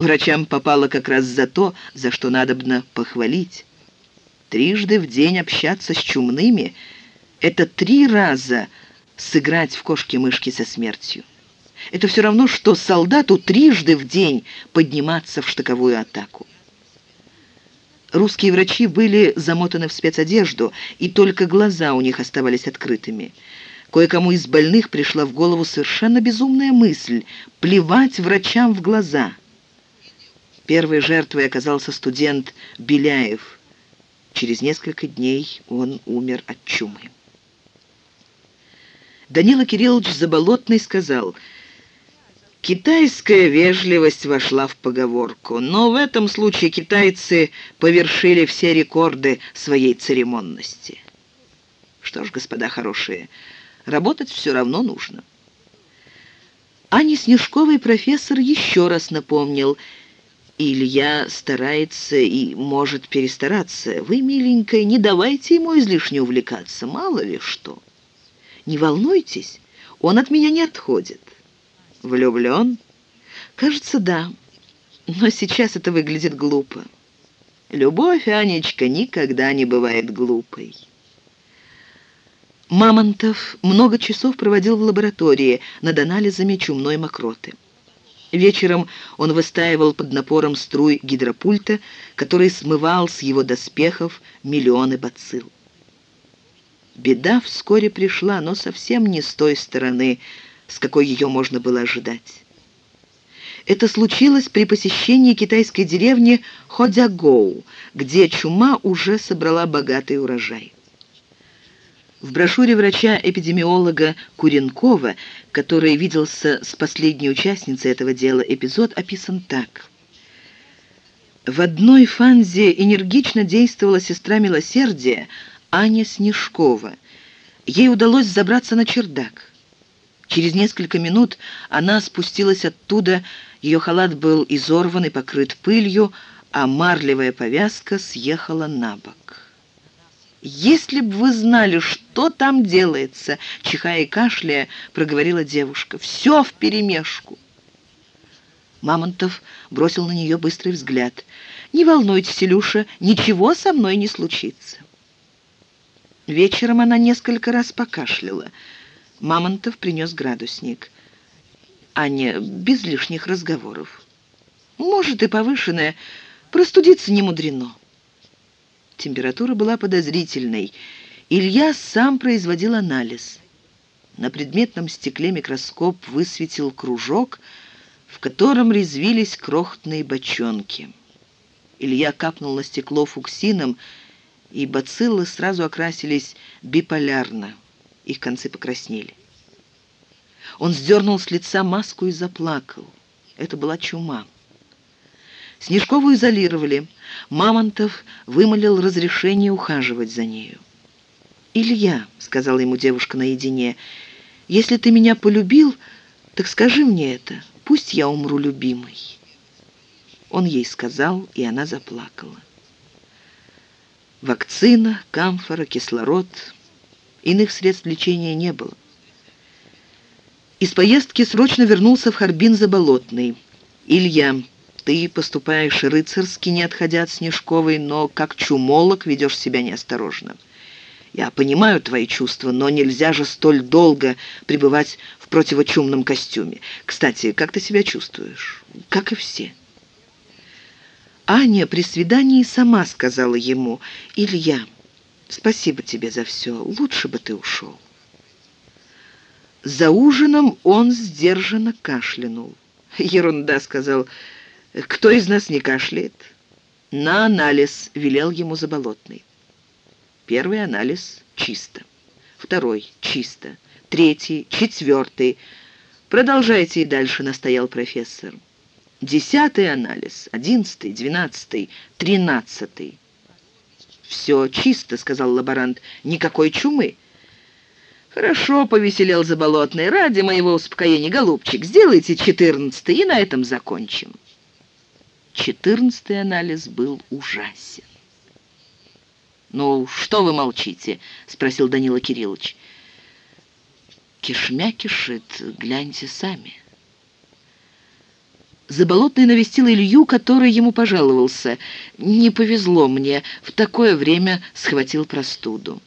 Врачам попало как раз за то, за что надобно похвалить. Трижды в день общаться с чумными — это три раза сыграть в кошки-мышки со смертью. Это все равно, что солдату трижды в день подниматься в штыковую атаку. Русские врачи были замотаны в спецодежду, и только глаза у них оставались открытыми. Кое-кому из больных пришла в голову совершенно безумная мысль – плевать врачам в глаза. Первой жертвой оказался студент Беляев. Через несколько дней он умер от чумы. Данила Кириллович Заболотный сказал – Китайская вежливость вошла в поговорку, но в этом случае китайцы повершили все рекорды своей церемонности. Что ж, господа хорошие, работать все равно нужно. Ане Снежковой профессор еще раз напомнил, Илья старается и может перестараться. Вы, миленькая, не давайте ему излишне увлекаться, мало ли что. Не волнуйтесь, он от меня не отходит. Влюблен? Кажется, да. Но сейчас это выглядит глупо. Любовь, Анечка, никогда не бывает глупой. Мамонтов много часов проводил в лаборатории над анализами чумной мокроты. Вечером он выстаивал под напором струй гидропульта, который смывал с его доспехов миллионы бацилл. Беда вскоре пришла, но совсем не с той стороны, с какой ее можно было ожидать. Это случилось при посещении китайской деревни Ходягоу, где чума уже собрала богатый урожай. В брошюре врача-эпидемиолога Куренкова, который виделся с последней участницей этого дела, эпизод описан так. В одной фанзе энергично действовала сестра милосердия Аня Снежкова. Ей удалось забраться на чердак. Через несколько минут она спустилась оттуда, ее халат был изорван и покрыт пылью, а марлевая повязка съехала на бок. «Если бы вы знали, что там делается!» — чихая и кашляя, проговорила девушка. «Все вперемешку!» Мамонтов бросил на нее быстрый взгляд. «Не волнуйтесь, Илюша, ничего со мной не случится». Вечером она несколько раз покашляла — Мамонтов принес градусник. Аня, без лишних разговоров. Может, и повышенная, простудиться не мудрено. Температура была подозрительной. Илья сам производил анализ. На предметном стекле микроскоп высветил кружок, в котором резвились крохотные бочонки. Илья капнул на стекло фуксином, и бациллы сразу окрасились биполярно. Их концы покраснели. Он сдернул с лица маску и заплакал. Это была чума. Снежкову изолировали. Мамонтов вымолил разрешение ухаживать за нею. «Илья», — сказала ему девушка наедине, — «если ты меня полюбил, так скажи мне это. Пусть я умру любимой». Он ей сказал, и она заплакала. Вакцина, камфора, кислород Иных средств лечения не было. Из поездки срочно вернулся в Харбин Заболотный. «Илья, ты поступаешь рыцарски, не отходя от Снежковой, но как чумолог ведешь себя неосторожно. Я понимаю твои чувства, но нельзя же столь долго пребывать в противочумном костюме. Кстати, как ты себя чувствуешь? Как и все». Аня при свидании сама сказала ему, «Илья, Спасибо тебе за все. Лучше бы ты ушел. За ужином он сдержанно кашлянул. «Ерунда», — сказал. «Кто из нас не кашляет?» «На анализ», — велел ему Заболотный. Первый анализ — чисто. Второй — чисто. Третий — четвертый. «Продолжайте и дальше», — настоял профессор. Десятый анализ, одиннадцатый, двенадцатый, тринадцатый. «Все чисто», — сказал лаборант. «Никакой чумы». «Хорошо», — повеселел Заболотный. «Ради моего успокоения, голубчик, сделайте четырнадцатый, и на этом закончим». Четырнадцатый анализ был ужасен. «Ну, что вы молчите?» — спросил Данила Кириллович. «Кишмя кишит, гляньте сами». Заболотный навестил Илью, который ему пожаловался. «Не повезло мне, в такое время схватил простуду».